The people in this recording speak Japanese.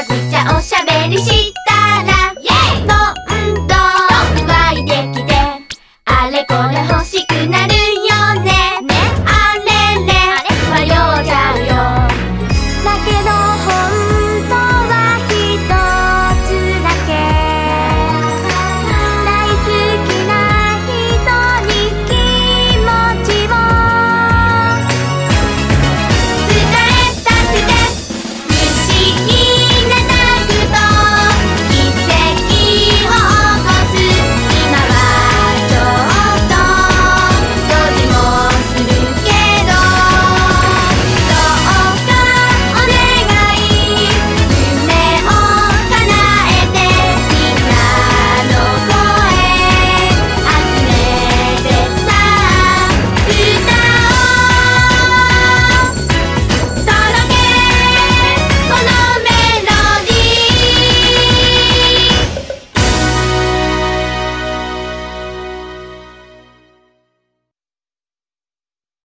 ゃくちゃおしゃべりして